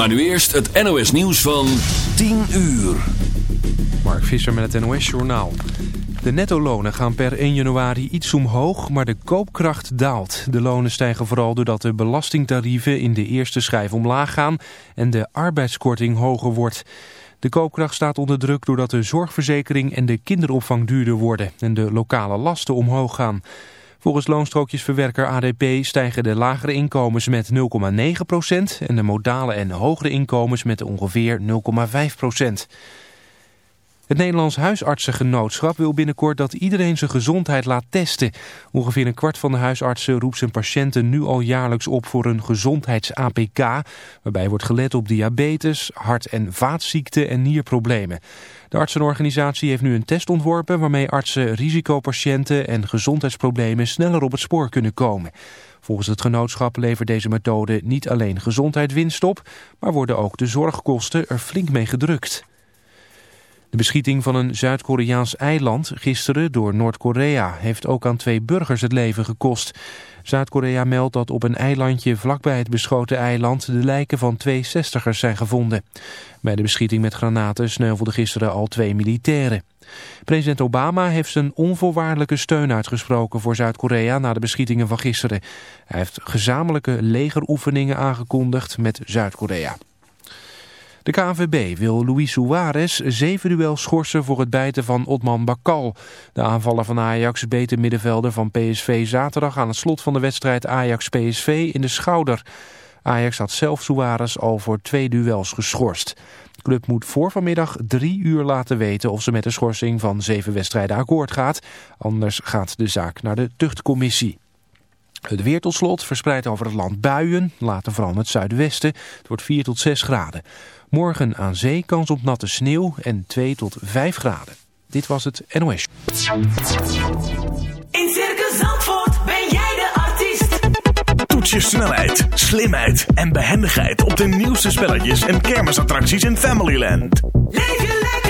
Maar nu eerst het NOS nieuws van 10 uur. Mark Visser met het NOS Journaal. De netto-lonen gaan per 1 januari iets omhoog, maar de koopkracht daalt. De lonen stijgen vooral doordat de belastingtarieven in de eerste schijf omlaag gaan en de arbeidskorting hoger wordt. De koopkracht staat onder druk doordat de zorgverzekering en de kinderopvang duurder worden en de lokale lasten omhoog gaan. Volgens loonstrookjesverwerker ADP stijgen de lagere inkomens met 0,9% en de modale en hogere inkomens met ongeveer 0,5%. Het Nederlands Huisartsengenootschap wil binnenkort dat iedereen zijn gezondheid laat testen. Ongeveer een kwart van de huisartsen roept zijn patiënten nu al jaarlijks op voor een gezondheids-APK... waarbij wordt gelet op diabetes, hart- en vaatziekten en nierproblemen. De artsenorganisatie heeft nu een test ontworpen waarmee artsen risicopatiënten en gezondheidsproblemen sneller op het spoor kunnen komen. Volgens het genootschap levert deze methode niet alleen gezondheid winst op, maar worden ook de zorgkosten er flink mee gedrukt. De beschieting van een Zuid-Koreaans eiland gisteren door Noord-Korea heeft ook aan twee burgers het leven gekost. Zuid-Korea meldt dat op een eilandje vlakbij het beschoten eiland de lijken van twee zestigers zijn gevonden. Bij de beschieting met granaten sneuvelden gisteren al twee militairen. President Obama heeft zijn onvoorwaardelijke steun uitgesproken voor Zuid-Korea na de beschietingen van gisteren. Hij heeft gezamenlijke legeroefeningen aangekondigd met Zuid-Korea. De KNVB wil Luis Suarez zeven duels schorsen voor het bijten van Otman Bakal. De aanvaller van Ajax beet de middenvelder van PSV zaterdag aan het slot van de wedstrijd Ajax-PSV in de schouder. Ajax had zelf Suarez al voor twee duels geschorst. De club moet voor vanmiddag drie uur laten weten of ze met de schorsing van zeven wedstrijden akkoord gaat. Anders gaat de zaak naar de tuchtcommissie. Het weer tot slot verspreidt over het land buien, later vooral in het zuidwesten. Het wordt 4 tot 6 graden. Morgen aan zee kans op natte sneeuw en 2 tot 5 graden. Dit was het NOS. In Circus Zandvoort ben jij de artiest. Toets je snelheid, slimheid en behendigheid op de nieuwste spelletjes en kermisattracties in Familyland. Leef je lekker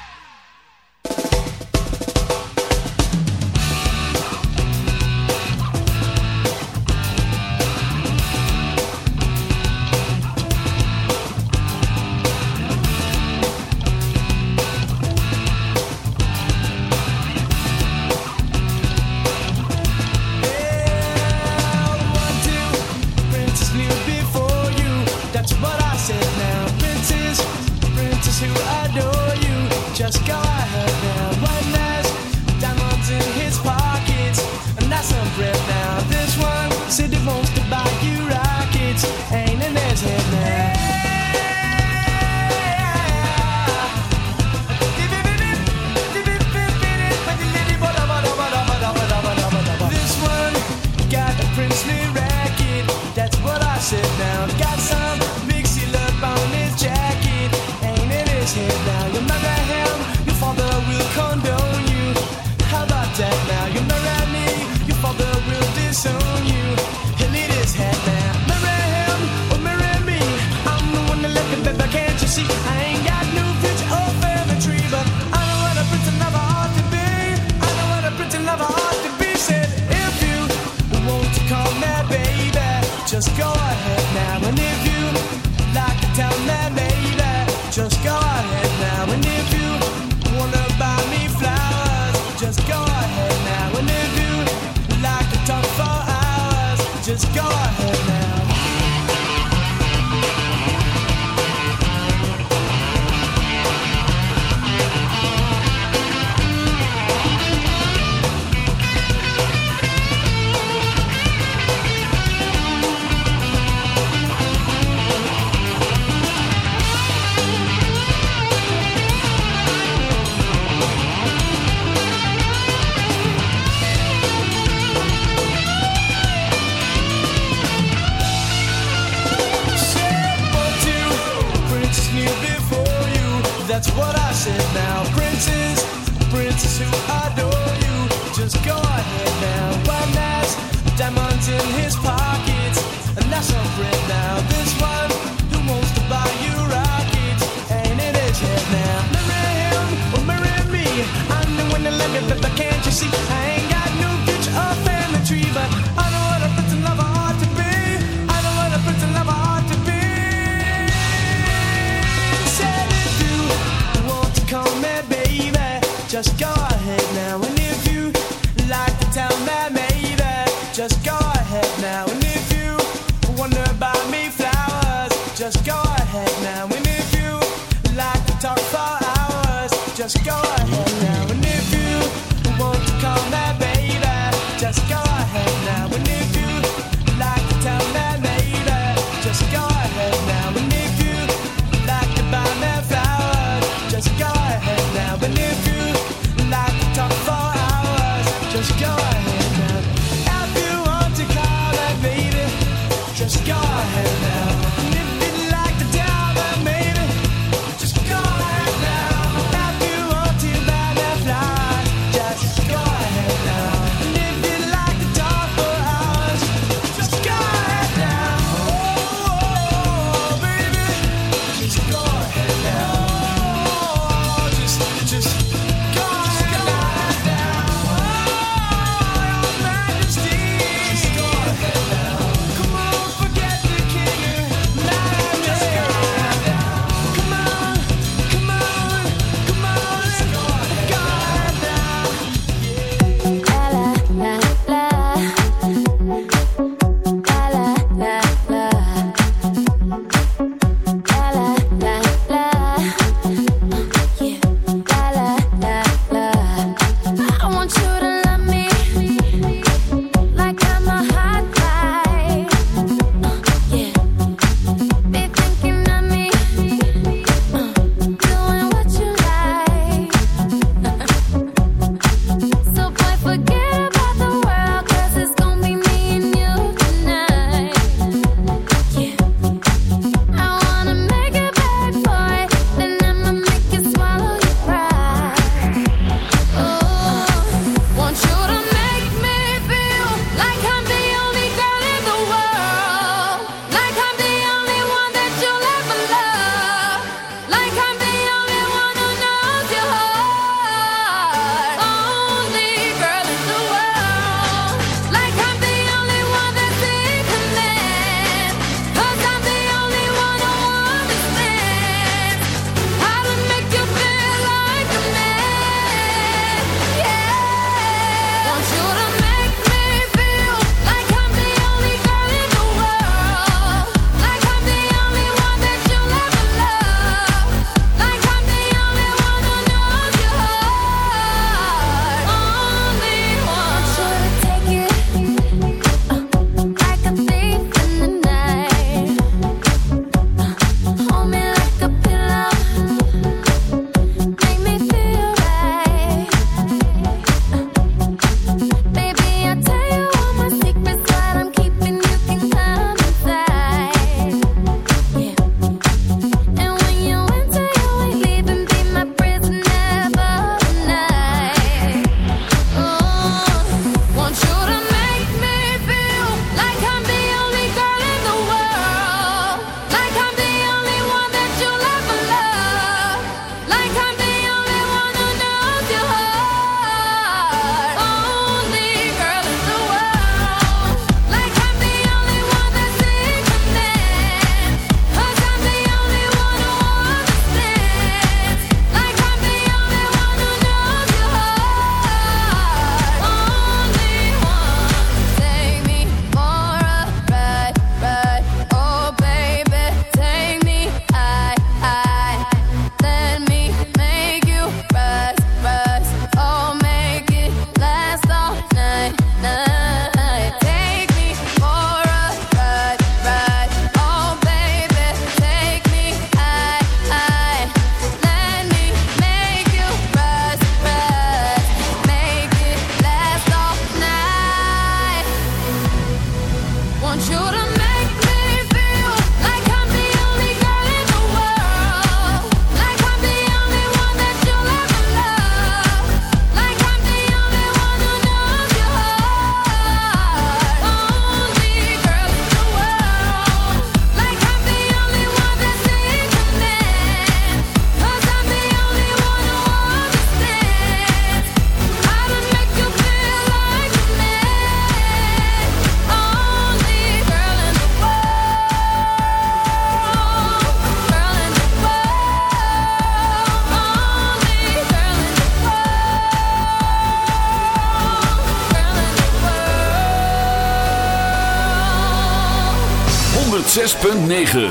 9.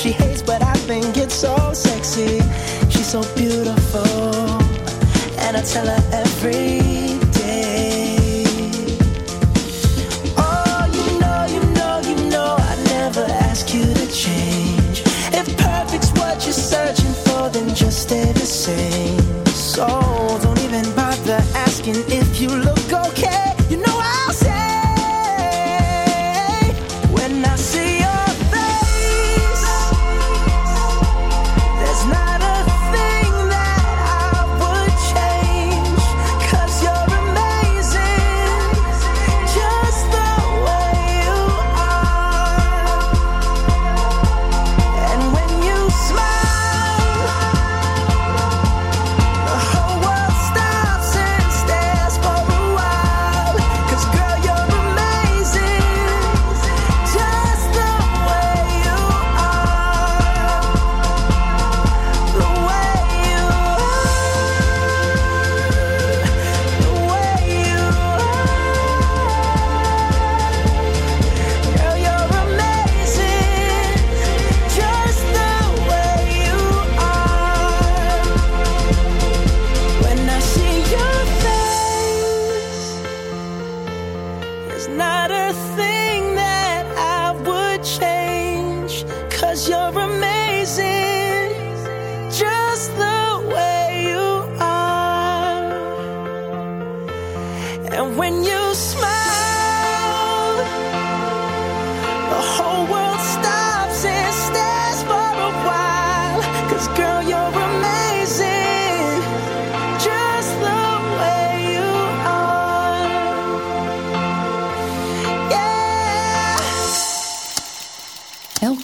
she hates, but I think it's so sexy. She's so beautiful, and I tell her every day. Oh, you know, you know, you know, I never ask you to change. If perfect's what you're searching for, then just stay the same. So don't even bother asking.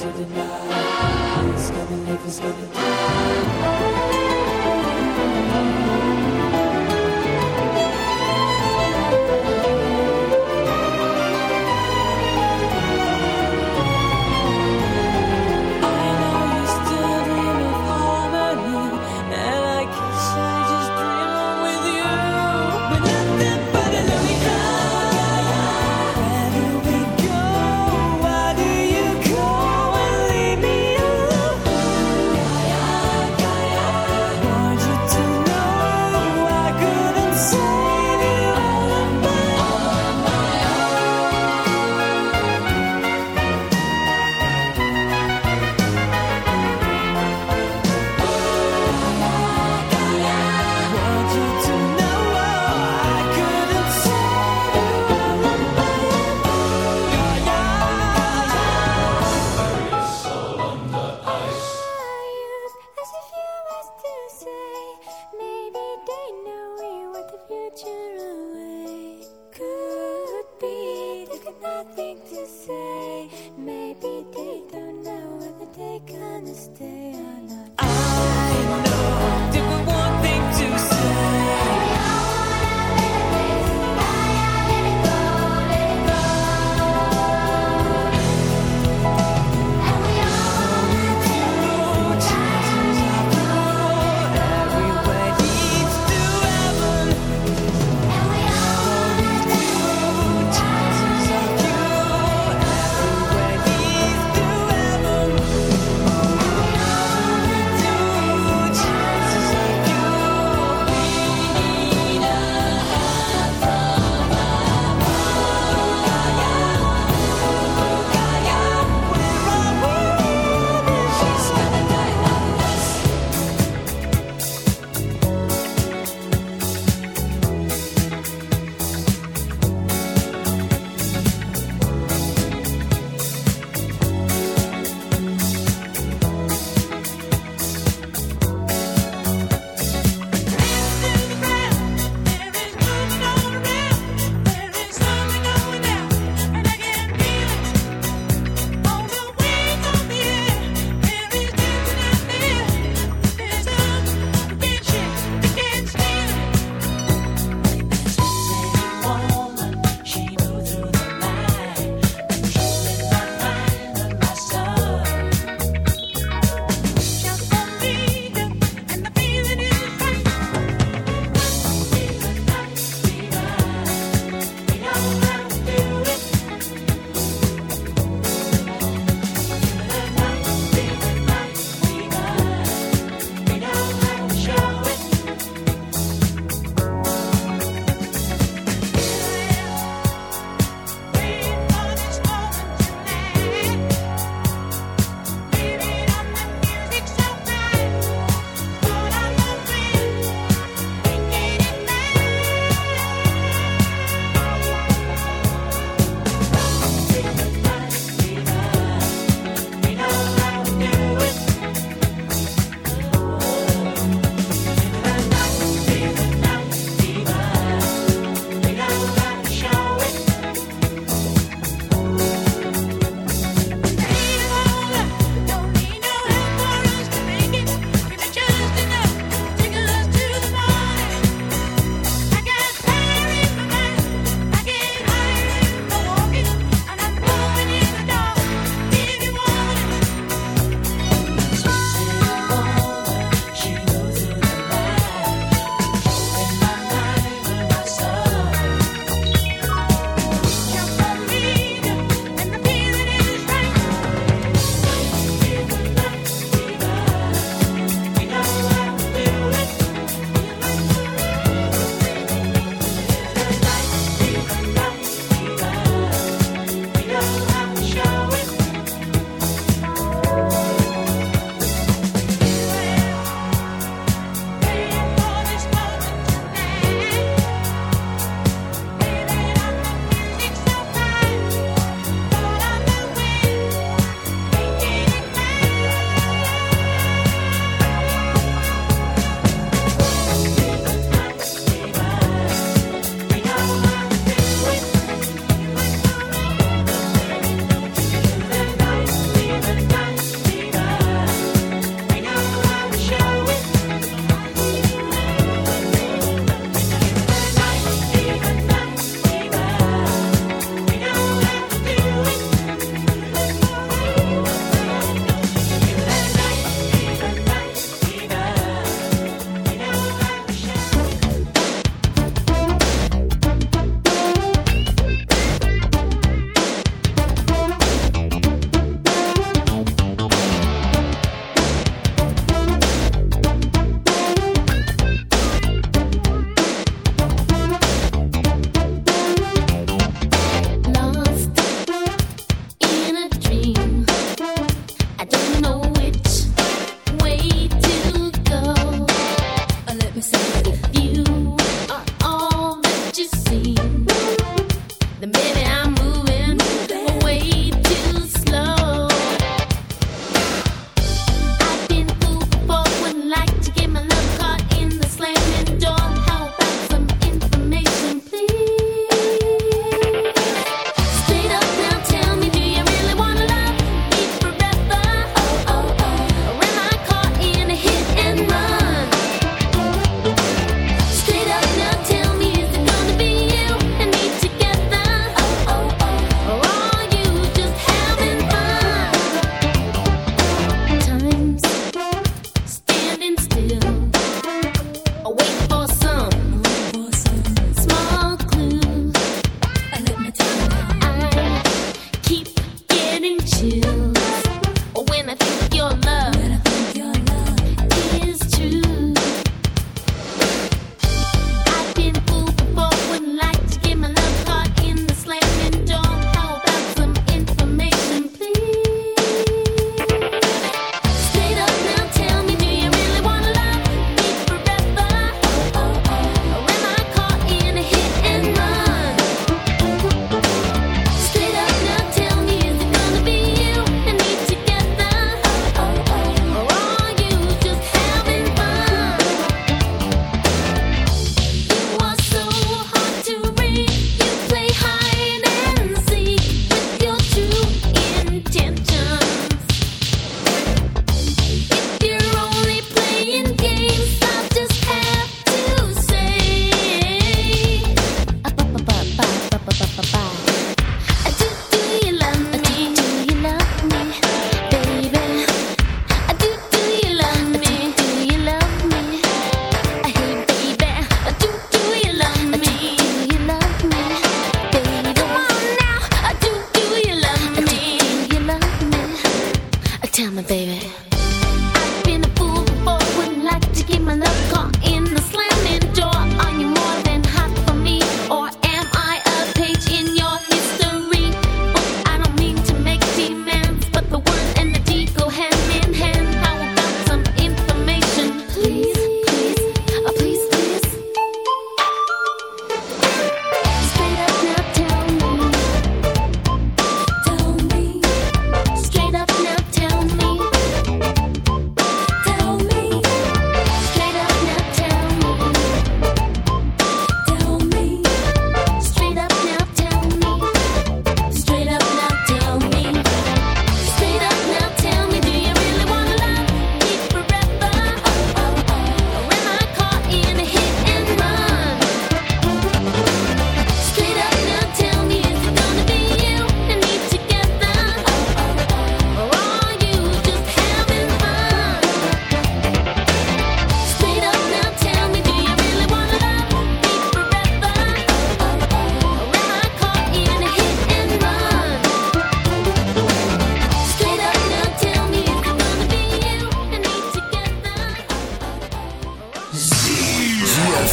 To deny. It's gonna live, it's gonna die.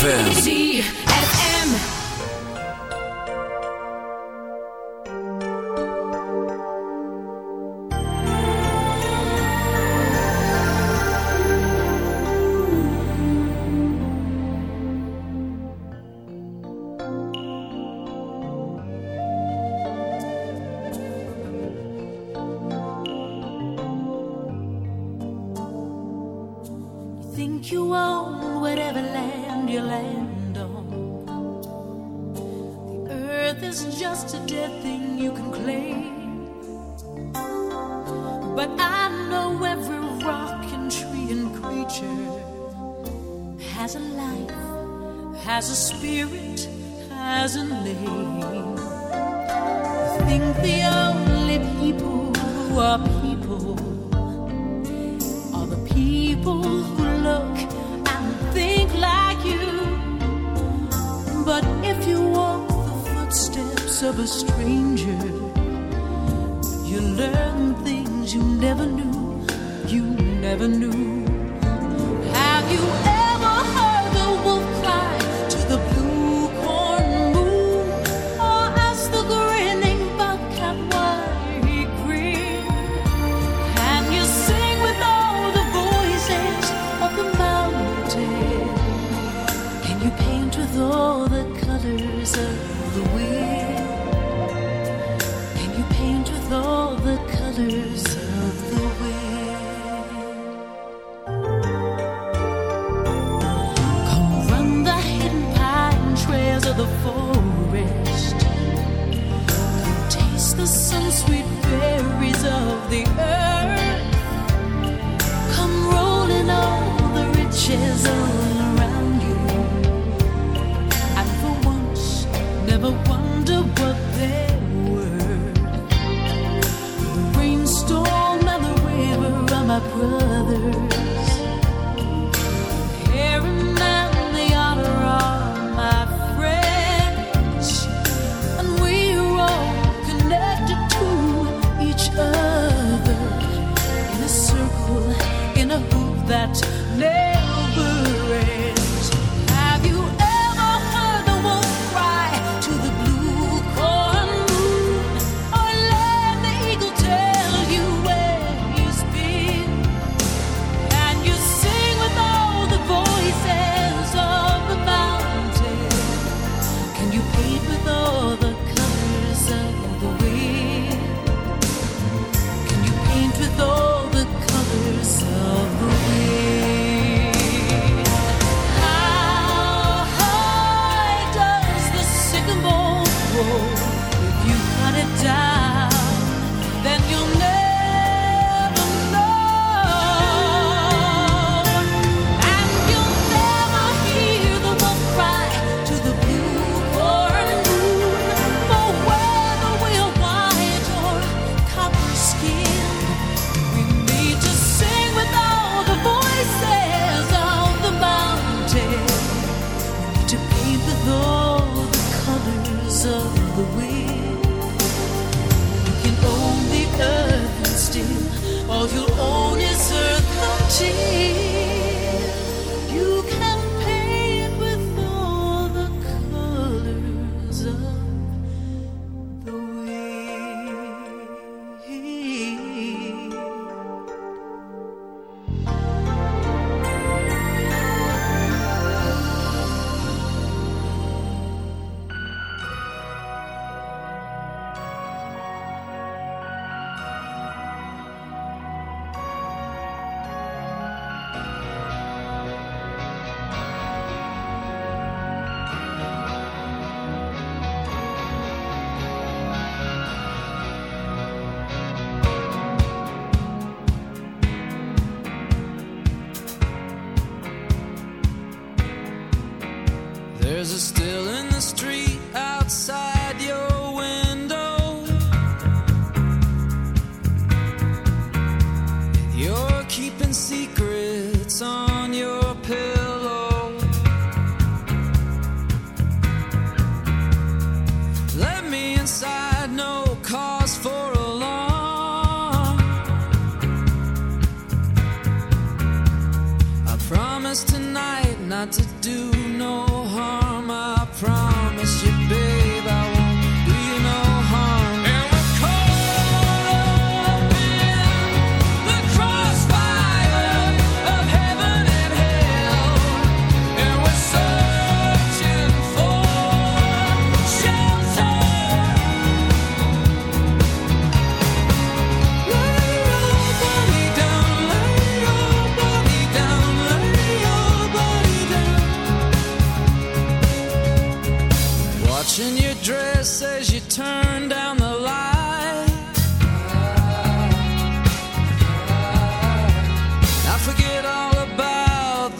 ZFM.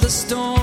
The storm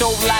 so loud.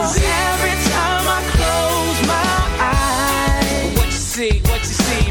Every time I close my eyes, What you see? What you see,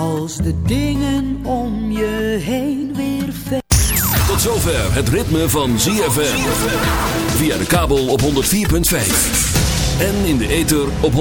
Als de dingen om je heen weer ver. Tot zover het ritme van ZFM. Via de kabel op 104.5. En in de ether op